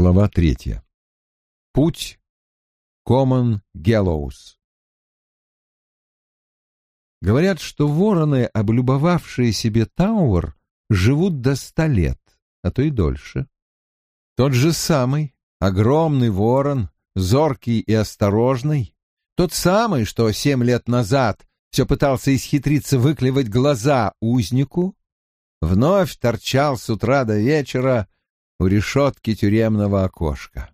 Глава третья. Путь Коммон Геллоус. Говорят, что вороны, облюбовавшие себе Тауэр, живут до ста лет, а то и дольше. Тот же самый, огромный ворон, зоркий и осторожный, тот самый, что семь лет назад все пытался исхитриться выклевать глаза узнику, вновь торчал с утра до вечера у решетки тюремного окошка.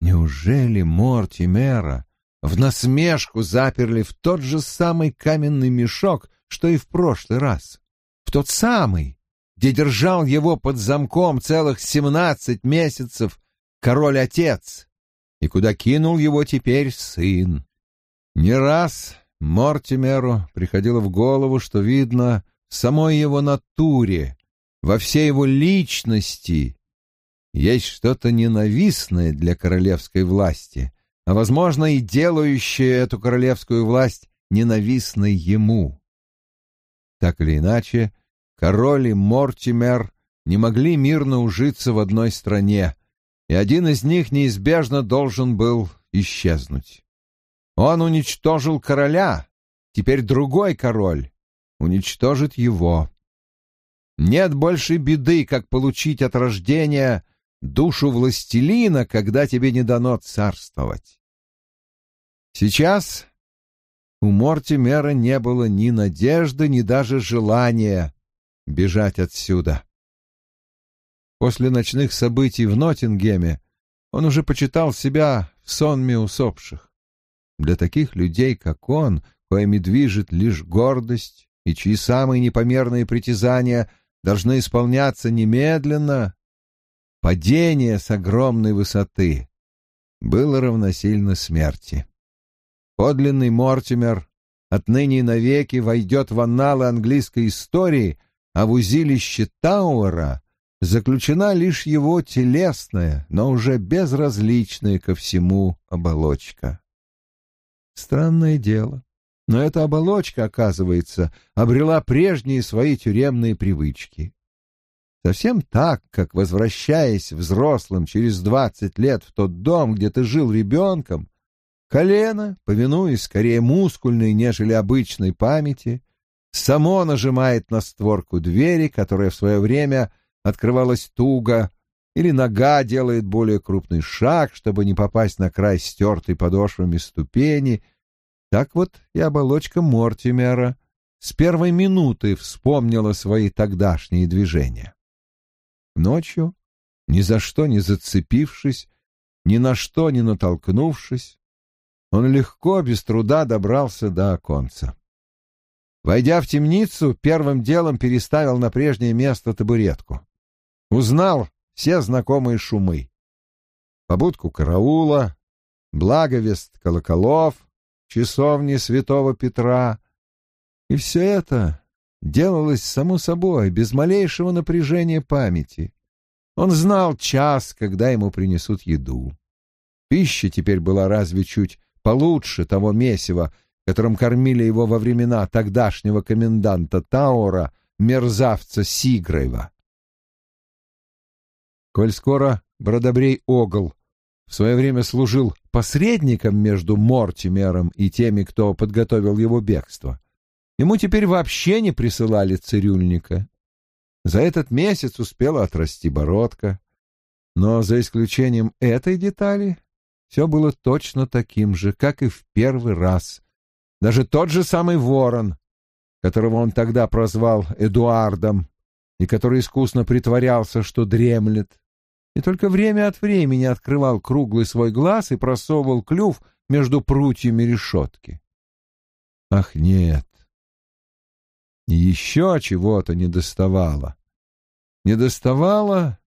Неужели Мортимера в насмешку заперли в тот же самый каменный мешок, что и в прошлый раз? В тот самый, где держал его под замком целых семнадцать месяцев король-отец, и куда кинул его теперь сын. Не раз Мортимеру приходило в голову, что, видно, в самой его натуре во всей его личности есть что-то ненавистное для королевской власти, а, возможно, и делающее эту королевскую власть ненавистной ему. Так или иначе, король и Мортимер не могли мирно ужиться в одной стране, и один из них неизбежно должен был исчезнуть. Он уничтожил короля, теперь другой король уничтожит его. Нет больше беды, как получить от рождения душу властелина, когда тебе не дано царствовать. Сейчас у Мортимера не было ни надежды, ни даже желания бежать отсюда. После ночных событий в Ноттингеме он уже почитал себя в сонме усопших. Для таких людей, как он, коими движет лишь гордость, и чьи самые непомерные притязания должны исполняться немедленно, падение с огромной высоты было равносильно смерти. Подлинный Мортимер отныне и навеки войдет в анналы английской истории, а в узилище Тауэра заключена лишь его телесная, но уже безразличная ко всему оболочка. Странное дело. Но эта оболочка, оказывается, обрела прежние свои тюремные привычки. Совсем так, как, возвращаясь взрослым через двадцать лет в тот дом, где ты жил ребенком, колено, повинуясь скорее мускульной, нежели обычной памяти, само нажимает на створку двери, которая в свое время открывалась туго, или нога делает более крупный шаг, чтобы не попасть на край стертой подошвами ступени — так вот и оболочка Мортимера с первой минуты вспомнила свои тогдашние движения. Ночью, ни за что не зацепившись, ни на что не натолкнувшись, он легко, без труда добрался до оконца. Войдя в темницу, первым делом переставил на прежнее место табуретку. Узнал все знакомые шумы. Побудку караула, благовест колоколов, часовни святого Петра. И все это делалось само собой, без малейшего напряжения памяти. Он знал час, когда ему принесут еду. Пища теперь была разве чуть получше того месива, которым кормили его во времена тогдашнего коменданта Таура, мерзавца Сиграева. Коль скоро Бродобрей Огл в свое время служил посредником между Мортимером и теми, кто подготовил его бегство. Ему теперь вообще не присылали цирюльника. За этот месяц успела отрасти бородка. Но за исключением этой детали все было точно таким же, как и в первый раз. Даже тот же самый ворон, которого он тогда прозвал Эдуардом, и который искусно притворялся, что дремлет, и только время от времени открывал круглый свой глаз и просовывал клюв между прутьями решетки. Ах, нет. Еще чего-то недоставало. Недоставало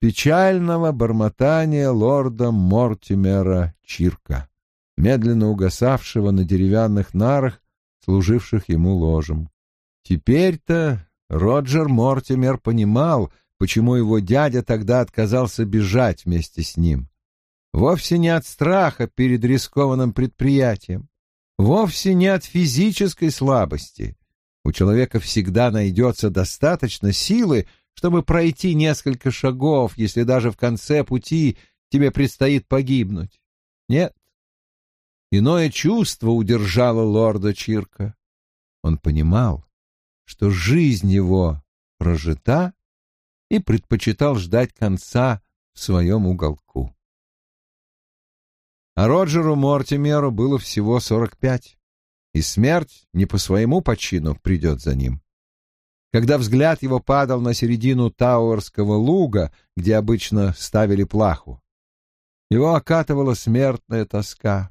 печального бормотания лорда Мортимера Чирка, медленно угасавшего на деревянных нарах, служивших ему ложем. Теперь-то Роджер Мортимер понимал, почему его дядя тогда отказался бежать вместе с ним. Вовсе не от страха перед рискованным предприятием, вовсе не от физической слабости. У человека всегда найдется достаточно силы, чтобы пройти несколько шагов, если даже в конце пути тебе предстоит погибнуть. Нет. Иное чувство удержало лорда Чирка. Он понимал, что жизнь его прожита, и предпочитал ждать конца в своем уголку. А Роджеру Мортимеру было всего сорок пять, и смерть не по своему почину придет за ним. Когда взгляд его падал на середину Тауэрского луга, где обычно ставили плаху, его окатывала смертная тоска.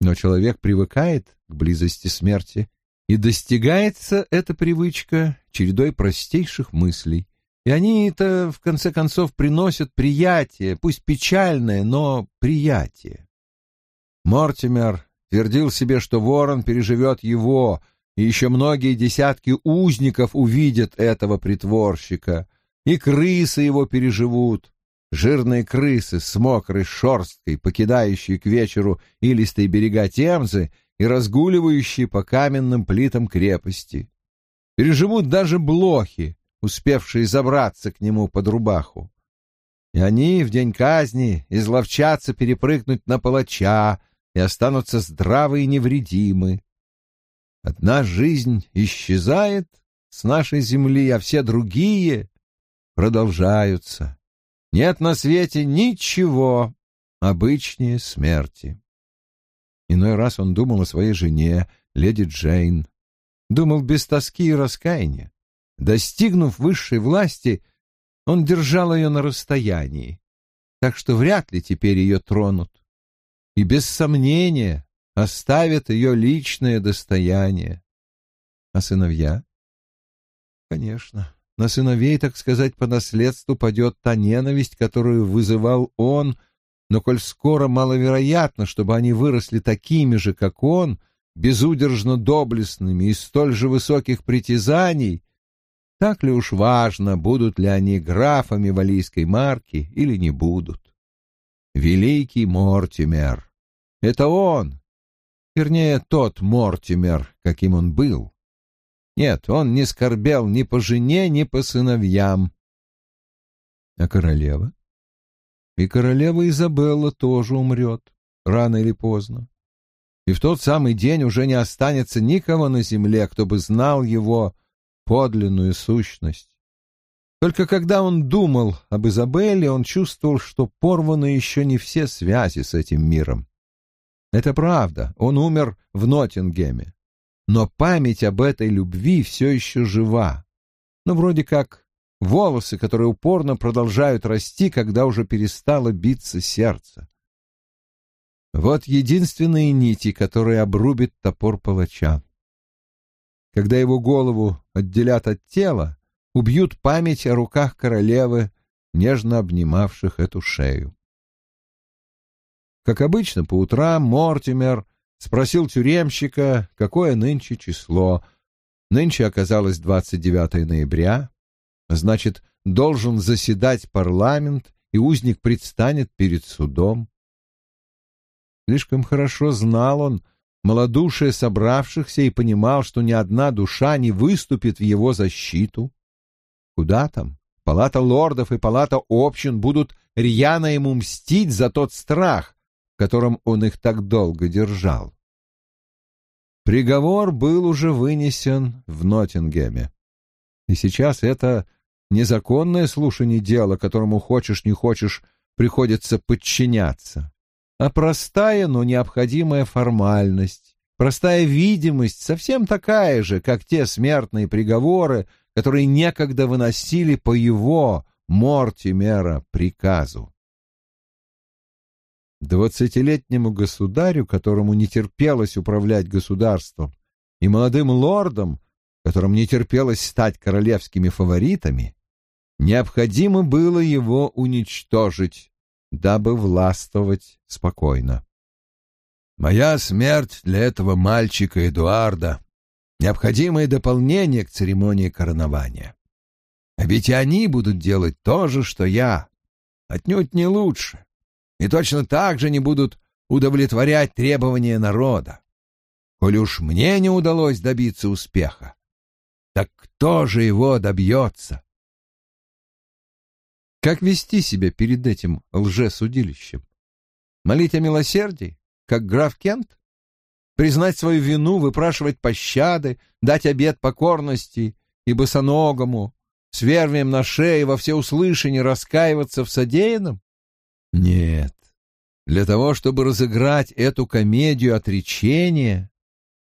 Но человек привыкает к близости смерти, и достигается эта привычка чередой простейших мыслей, и они это, в конце концов, приносят приятие, пусть печальное, но приятие. Мортимер твердил себе, что ворон переживет его, и еще многие десятки узников увидят этого притворщика, и крысы его переживут, жирные крысы с мокрой шерсткой, покидающие к вечеру илистые берега Темзы и разгуливающие по каменным плитам крепости. Переживут даже блохи, успевшие забраться к нему под рубаху. И они в день казни изловчатся перепрыгнуть на палача и останутся здравы и невредимы. Одна жизнь исчезает с нашей земли, а все другие продолжаются. Нет на свете ничего обычнее смерти. Иной раз он думал о своей жене, леди Джейн. Думал без тоски и раскаяния. Достигнув высшей власти, он держал ее на расстоянии, так что вряд ли теперь ее тронут. И без сомнения оставят ее личное достояние. А сыновья? Конечно, на сыновей, так сказать, по наследству падет та ненависть, которую вызывал он, но коль скоро маловероятно, чтобы они выросли такими же, как он, безудержно доблестными и столь же высоких притязаний, так ли уж важно, будут ли они графами валийской марки или не будут. Великий Мортимер. Это он. Вернее, тот Мортимер, каким он был. Нет, он не скорбел ни по жене, ни по сыновьям. А королева? И королева Изабелла тоже умрет, рано или поздно. И в тот самый день уже не останется никого на земле, кто бы знал его подлинную сущность. Только когда он думал об Изабелле, он чувствовал, что порваны еще не все связи с этим миром. Это правда, он умер в Ноттингеме. Но память об этой любви все еще жива. Ну, вроде как волосы, которые упорно продолжают расти, когда уже перестало биться сердце. Вот единственные нити, которые обрубит топор палача когда его голову отделят от тела, убьют память о руках королевы, нежно обнимавших эту шею. Как обычно, по утрам Мортимер спросил тюремщика, какое нынче число. Нынче оказалось 29 ноября, значит, должен заседать парламент, и узник предстанет перед судом. Слишком хорошо знал он, малодушие собравшихся и понимал, что ни одна душа не выступит в его защиту. Куда там? Палата лордов и палата общин будут рьяно ему мстить за тот страх, в котором он их так долго держал. Приговор был уже вынесен в Ноттингеме. И сейчас это незаконное слушание дела, которому хочешь не хочешь приходится подчиняться а простая, но необходимая формальность, простая видимость, совсем такая же, как те смертные приговоры, которые некогда выносили по его, Мортимера, приказу. Двадцатилетнему государю, которому не терпелось управлять государством, и молодым лордам, которым не терпелось стать королевскими фаворитами, необходимо было его уничтожить, дабы властвовать спокойно. «Моя смерть для этого мальчика Эдуарда — необходимое дополнение к церемонии коронования. А ведь они будут делать то же, что я, отнюдь не лучше, и точно так же не будут удовлетворять требования народа. Коли уж мне не удалось добиться успеха, так кто же его добьется? Как вести себя перед этим лжесудилищем? Молить о милосердии, как граф Кент? Признать свою вину, выпрашивать пощады, дать обет покорности и босоногому, с вервием на шее во всеуслышание раскаиваться в содеянном? Нет. Для того, чтобы разыграть эту комедию отречения,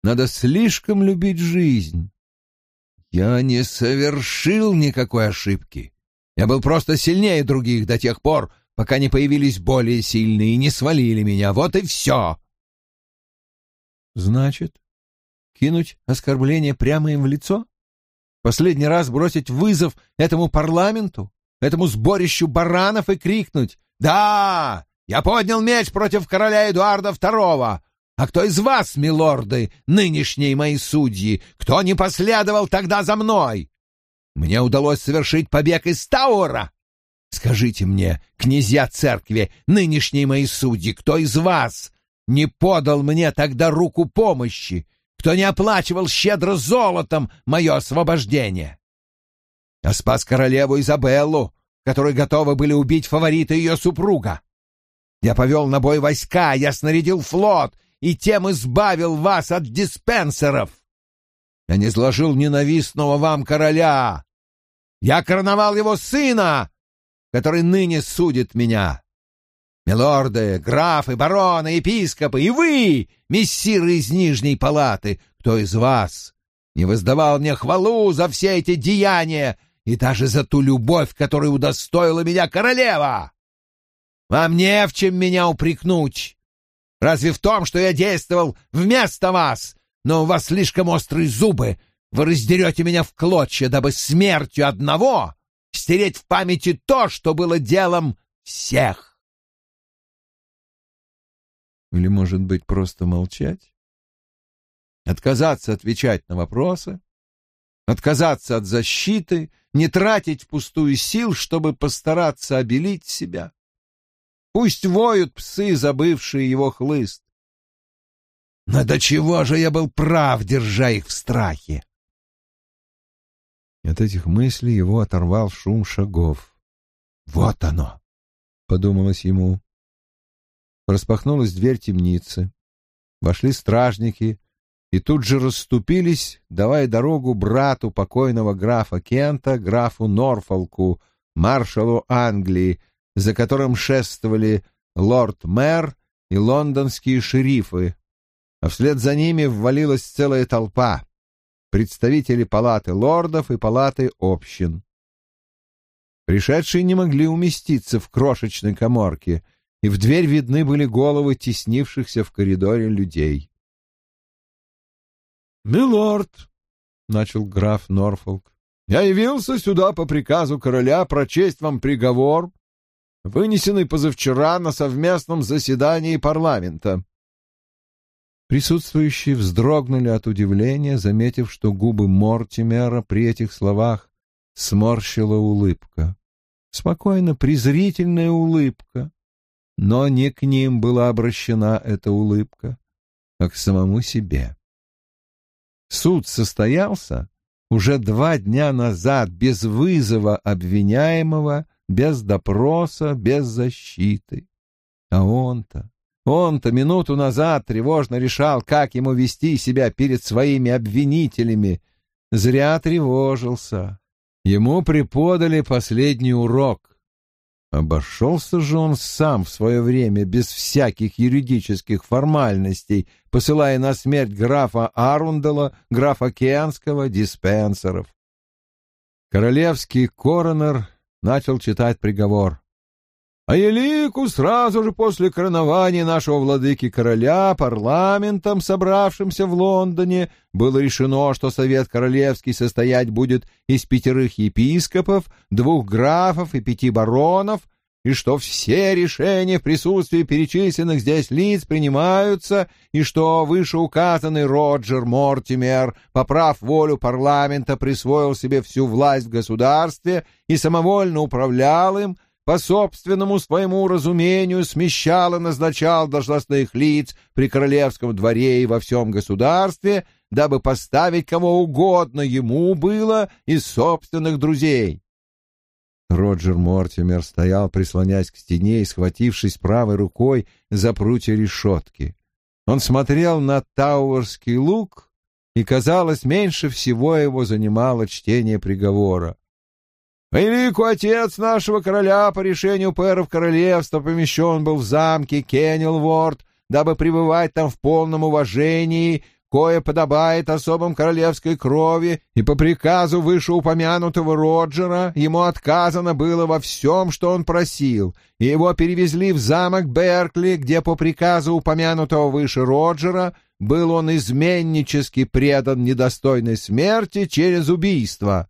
надо слишком любить жизнь. Я не совершил никакой ошибки. Я был просто сильнее других до тех пор, пока не появились более сильные и не свалили меня. Вот и все. Значит, кинуть оскорбление прямо им в лицо? Последний раз бросить вызов этому парламенту, этому сборищу баранов и крикнуть «Да! Я поднял меч против короля Эдуарда II! А кто из вас, милорды, нынешние мои судьи, кто не последовал тогда за мной? Мне удалось совершить побег из Таура. Скажите мне, князья церкви, нынешние мои судьи, кто из вас не подал мне тогда руку помощи, кто не оплачивал щедро золотом мое освобождение? Я спас королеву Изабеллу, которой готовы были убить фаворита ее супруга. Я повел на бой войска, я снарядил флот и тем избавил вас от диспенсеров. Я не сложил ненавистного вам короля. Я короновал его сына, который ныне судит меня. Милорды, графы, бароны, епископы и вы, мессиры из Нижней палаты, кто из вас не воздавал мне хвалу за все эти деяния и даже за ту любовь, которой удостоила меня королева? Вам не в чем меня упрекнуть. Разве в том, что я действовал вместо вас, но у вас слишком острые зубы. Вы раздерете меня в клочья, дабы смертью одного стереть в памяти то, что было делом всех. Или, может быть, просто молчать? Отказаться отвечать на вопросы? Отказаться от защиты? Не тратить впустую сил, чтобы постараться обелить себя? Пусть воют псы, забывшие его хлыст. Но до чего же я был прав, держа их в страхе? От этих мыслей его оторвал шум шагов. «Вот оно!» — подумалось ему. Распахнулась дверь темницы. Вошли стражники и тут же расступились, давая дорогу брату покойного графа Кента, графу Норфолку, маршалу Англии, за которым шествовали лорд-мэр и лондонские шерифы, а вслед за ними ввалилась целая толпа, представители палаты лордов и палаты общин. Пришедшие не могли уместиться в крошечной коморке, и в дверь видны были головы теснившихся в коридоре людей. «Милорд», — начал граф Норфолк, — «я явился сюда по приказу короля прочесть вам приговор, вынесенный позавчера на совместном заседании парламента. Присутствующие вздрогнули от удивления, заметив, что губы Мортимера при этих словах сморщила улыбка. Спокойно презрительная улыбка. Но не к ним была обращена эта улыбка, а к самому себе. Суд состоялся уже два дня назад без вызова обвиняемого без допроса, без защиты. А он-то, он-то минуту назад тревожно решал, как ему вести себя перед своими обвинителями. Зря тревожился. Ему преподали последний урок. Обошелся же он сам в свое время без всяких юридических формальностей, посылая на смерть графа Арундела, графа Кенского, диспенсеров. Королевский коронер начал читать приговор. А Елику сразу же после коронования нашего владыки-короля парламентом, собравшимся в Лондоне, было решено, что Совет Королевский состоять будет из пятерых епископов, двух графов и пяти баронов, и что все решения в присутствии перечисленных здесь лиц принимаются, и что вышеуказанный Роджер Мортимер, поправ волю парламента, присвоил себе всю власть в государстве и самовольно управлял им, по собственному своему разумению смещал и назначал должностных лиц при королевском дворе и во всем государстве, дабы поставить кого угодно ему было из собственных друзей. Роджер Мортимер стоял, прислонясь к стене и схватившись правой рукой за прутья решетки. Он смотрел на Тауэрский луг, и, казалось, меньше всего его занимало чтение приговора. Великий отец нашего короля по решению пэров королевства помещен был в замке Кеннелворд, дабы пребывать там в полном уважении кое подобает особам королевской крови, и по приказу вышеупомянутого Роджера ему отказано было во всем, что он просил, и его перевезли в замок Беркли, где по приказу упомянутого выше Роджера был он изменнически предан недостойной смерти через убийство.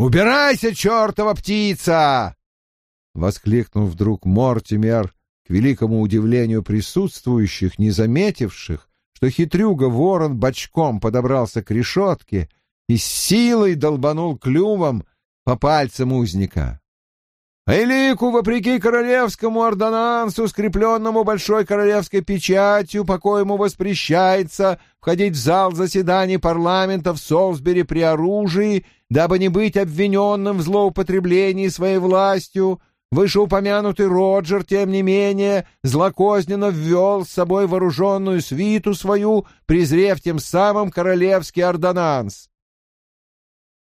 «Убирайся, чертова птица!» — воскликнул вдруг Мортимер, к великому удивлению присутствующих, не заметивших, что хитрюга ворон бочком подобрался к решетке и силой долбанул клювом по пальцам узника. Элику, вопреки королевскому ордонансу, скрепленному большой королевской печатью, по коему воспрещается входить в зал заседаний парламента в Солсбери при оружии, дабы не быть обвиненным в злоупотреблении своей властью, Вышеупомянутый Роджер, тем не менее, злокозненно ввел с собой вооруженную свиту свою, презрев тем самым королевский ордонанс.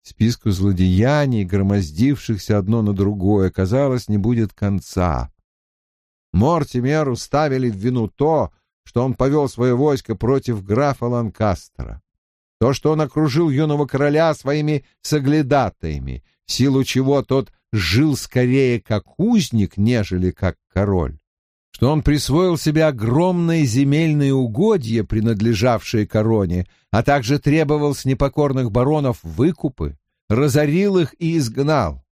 Списку злодеяний, громоздившихся одно на другое, казалось, не будет конца. Мортимеру ставили в вину то, что он повел свое войско против графа Ланкастера, то, что он окружил юного короля своими соглядатаями, в силу чего тот жил скорее как узник, нежели как король, что он присвоил себе огромные земельные угодья, принадлежавшие короне, а также требовал с непокорных баронов выкупы, разорил их и изгнал.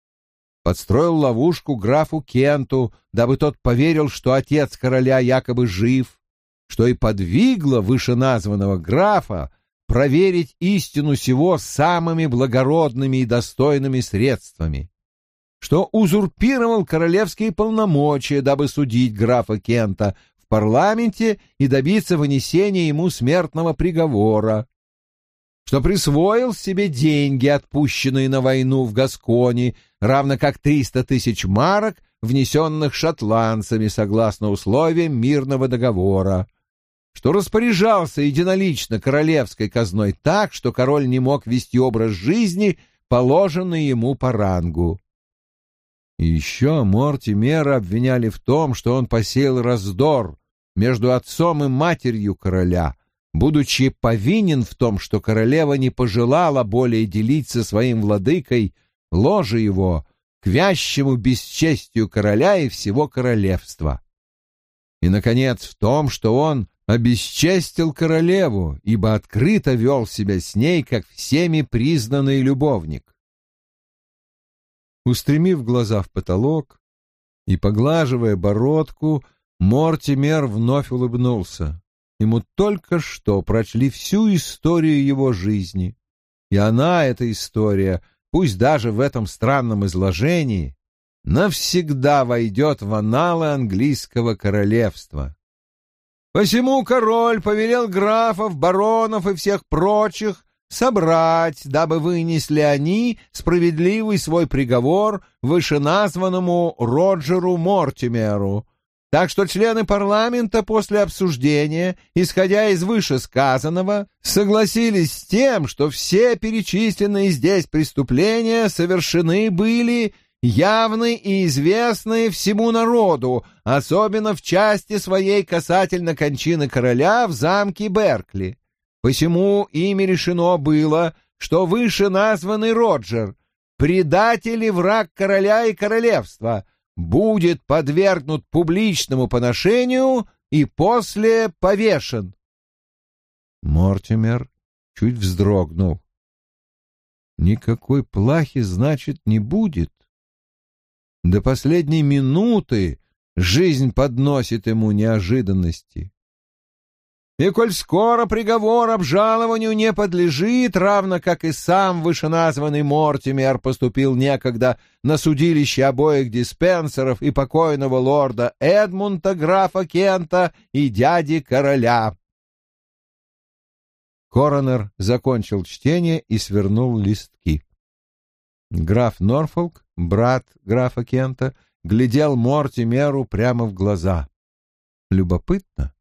Подстроил ловушку графу Кенту, дабы тот поверил, что отец короля якобы жив, что и подвигло вышеназванного графа проверить истину сего самыми благородными и достойными средствами что узурпировал королевские полномочия, дабы судить графа Кента в парламенте и добиться вынесения ему смертного приговора, что присвоил себе деньги, отпущенные на войну в Гасконе, равно как триста тысяч марок, внесенных шотландцами согласно условиям мирного договора, что распоряжался единолично королевской казной так, что король не мог вести образ жизни, положенный ему по рангу. Еще Мортимера обвиняли в том, что он посеял раздор между отцом и матерью короля, будучи повинен в том, что королева не пожелала более делиться своим владыкой ложе его к вящему бесчестию короля и всего королевства. И, наконец, в том, что он обесчестил королеву, ибо открыто вел себя с ней, как всеми признанный любовник. Устремив глаза в потолок и поглаживая бородку, Мортимер вновь улыбнулся. Ему только что прочли всю историю его жизни, и она, эта история, пусть даже в этом странном изложении, навсегда войдет в аналы английского королевства. Посему король повелел графов, баронов и всех прочих собрать, дабы вынесли они справедливый свой приговор вышеназванному Роджеру Мортимеру. Так что члены парламента после обсуждения, исходя из вышесказанного, согласились с тем, что все перечисленные здесь преступления совершены были явны и известны всему народу, особенно в части своей касательно кончины короля в замке Беркли. Посему ими решено было, что выше названный Роджер, предатель и враг короля и королевства, будет подвергнут публичному поношению и после повешен. Мортимер чуть вздрогнул. Никакой плахи, значит, не будет. До последней минуты жизнь подносит ему неожиданности. И коль скоро приговор обжалованию не подлежит, равно как и сам вышеназванный Мортимер поступил некогда на судилище обоих диспенсеров и покойного лорда Эдмунта, графа Кента и дяди короля. Коронер закончил чтение и свернул листки. Граф Норфолк, брат графа Кента, глядел Мортимеру прямо в глаза. Любопытно,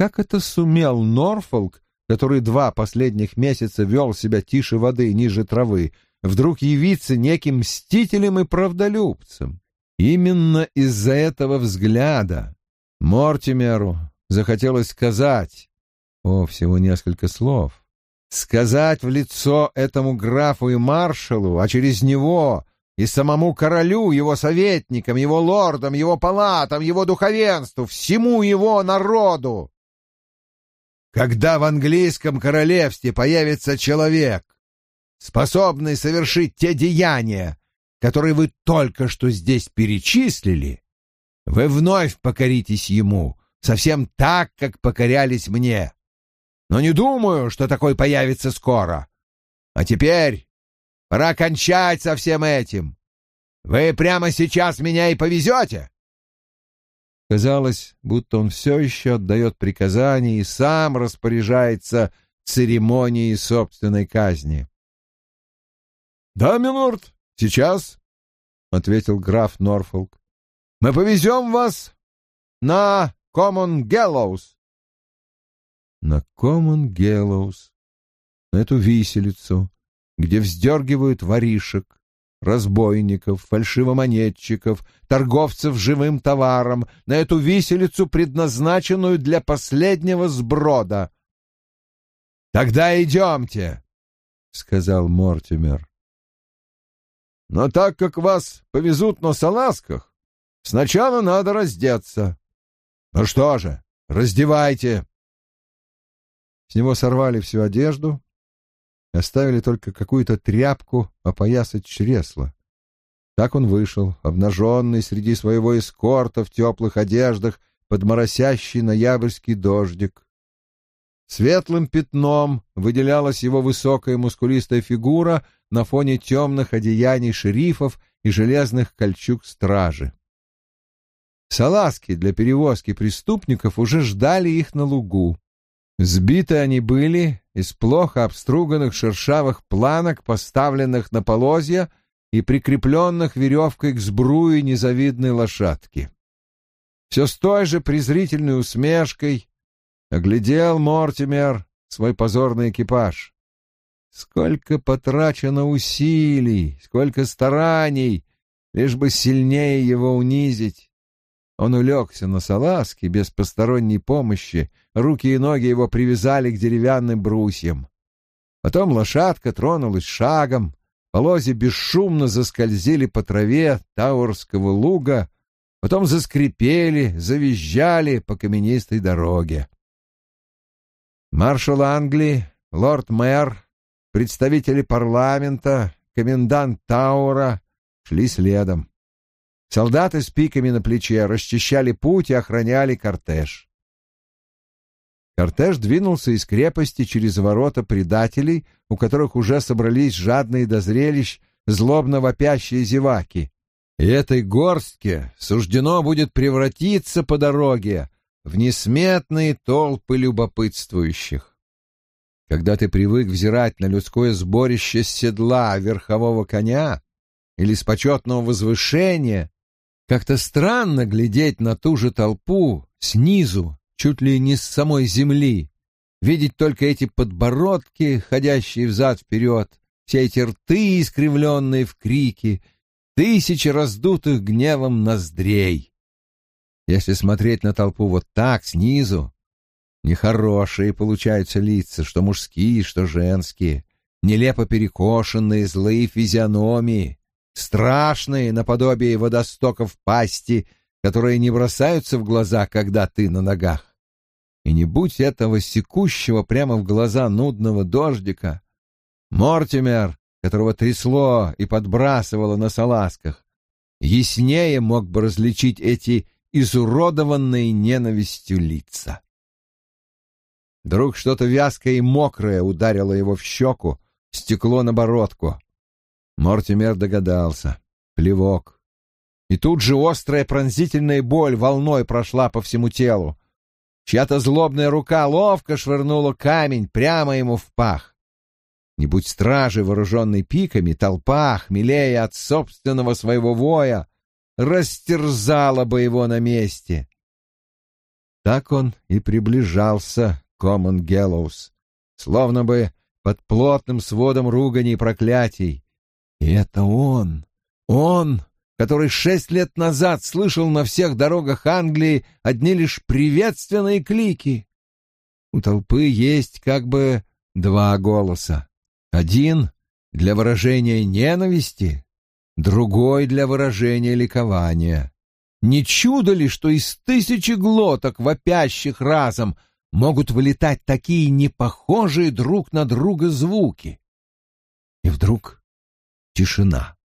как это сумел Норфолк, который два последних месяца вел себя тише воды, ниже травы, вдруг явиться неким мстителем и правдолюбцем? Именно из-за этого взгляда Мортимеру захотелось сказать, о, всего несколько слов, сказать в лицо этому графу и маршалу, а через него и самому королю, его советникам, его лордам, его палатам, его духовенству, всему его народу. Когда в английском королевстве появится человек, способный совершить те деяния, которые вы только что здесь перечислили, вы вновь покоритесь ему, совсем так, как покорялись мне. Но не думаю, что такой появится скоро. А теперь Пора кончать со всем этим. Вы прямо сейчас меня и повезете?» Казалось, будто он все еще отдает приказания и сам распоряжается церемонией собственной казни. «Да, милорд, сейчас», — ответил граф Норфолк. «Мы повезем вас на Common Gallows». «На Common Gallows, на эту виселицу, где вздергивают воришек, разбойников, фальшивомонетчиков, торговцев живым товаром, на эту виселицу, предназначенную для последнего сброда. «Тогда идемте», — сказал Мортимер. «Но так как вас повезут на салазках, сначала надо раздеться. Ну что же, раздевайте». С него сорвали всю одежду, оставили только какую-то тряпку опоясать чресла. Так он вышел, обнаженный среди своего эскорта в теплых одеждах под моросящий ноябрьский дождик. Светлым пятном выделялась его высокая мускулистая фигура на фоне темных одеяний шерифов и железных кольчуг стражи. Салазки для перевозки преступников уже ждали их на лугу. Сбиты они были из плохо обструганных шершавых планок, поставленных на полозья и прикрепленных веревкой к сбруе незавидной лошадки. Все с той же презрительной усмешкой оглядел Мортимер свой позорный экипаж. Сколько потрачено усилий, сколько стараний, лишь бы сильнее его унизить. Он улегся на салазке без посторонней помощи, руки и ноги его привязали к деревянным брусьям. Потом лошадка тронулась шагом, полози бесшумно заскользили по траве Таурского луга, потом заскрипели, завизжали по каменистой дороге. Маршал Англии, лорд-мэр, представители парламента, комендант Таура шли следом. Солдаты с пиками на плече расчищали путь и охраняли кортеж. Кортеж двинулся из крепости через ворота предателей, у которых уже собрались жадные до зрелищ злобно вопящие зеваки. И этой горстке суждено будет превратиться по дороге в несметные толпы любопытствующих. Когда ты привык взирать на людское сборище с седла верхового коня или с почетного возвышения, как-то странно глядеть на ту же толпу снизу, чуть ли не с самой земли, видеть только эти подбородки, ходящие взад-вперед, все эти рты, искривленные в крике, тысячи раздутых гневом ноздрей. Если смотреть на толпу вот так, снизу, нехорошие получаются лица, что мужские, что женские, нелепо перекошенные злые физиономии, страшные наподобие водостоков пасти, которые не бросаются в глаза, когда ты на ногах. И не будь этого секущего прямо в глаза нудного дождика, Мортимер, которого трясло и подбрасывало на салазках, яснее мог бы различить эти изуродованные ненавистью лица. Вдруг что-то вязкое и мокрое ударило его в щеку, стекло на бородку. Мортимер догадался. Плевок. И тут же острая пронзительная боль волной прошла по всему телу. Чья-то злобная рука ловко швырнула камень прямо ему в пах. Не будь стражи, вооруженной пиками, толпа, хмелея от собственного своего воя, растерзала бы его на месте. Так он и приближался Коммон Геллоус, словно бы под плотным сводом руганий и проклятий. И это он, он, который шесть лет назад слышал на всех дорогах Англии одни лишь приветственные клики. У толпы есть как бы два голоса. Один для выражения ненависти, другой для выражения ликования. Не чудо ли, что из тысячи глоток, вопящих разом, могут вылетать такие непохожие друг на друга звуки? И вдруг тишина.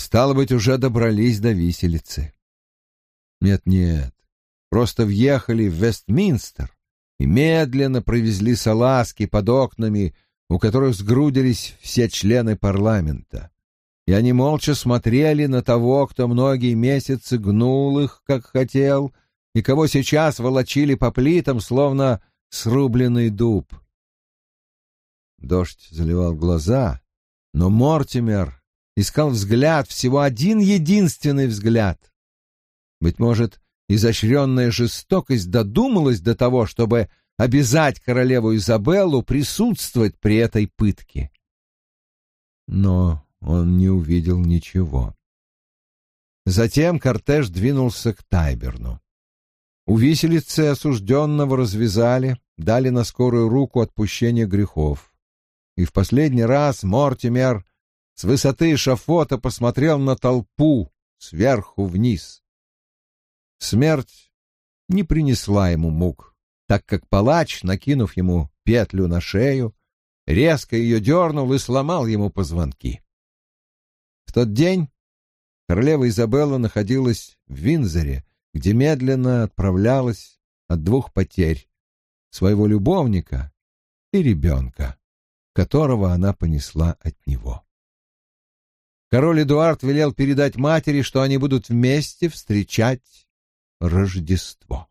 Стало быть, уже добрались до виселицы. Нет-нет, просто въехали в Вестминстер и медленно провезли салазки под окнами, у которых сгрудились все члены парламента и они молча смотрели на того, кто многие месяцы гнул их, как хотел, и кого сейчас волочили по плитам, словно срубленный дуб. Дождь заливал глаза, но Мортимер искал взгляд, всего один единственный взгляд. Быть может, изощренная жестокость додумалась до того, чтобы обязать королеву Изабеллу присутствовать при этой пытке. Но он не увидел ничего. Затем кортеж двинулся к Тайберну. У виселицы осужденного развязали, дали на скорую руку отпущение грехов. И в последний раз Мортимер с высоты шафота посмотрел на толпу сверху вниз. Смерть не принесла ему мук, так как палач, накинув ему петлю на шею, резко ее дернул и сломал ему позвонки. В тот день королева Изабелла находилась в Винзоре, где медленно отправлялась от двух потерь — своего любовника и ребенка, которого она понесла от него. Король Эдуард велел передать матери, что они будут вместе встречать Рождество.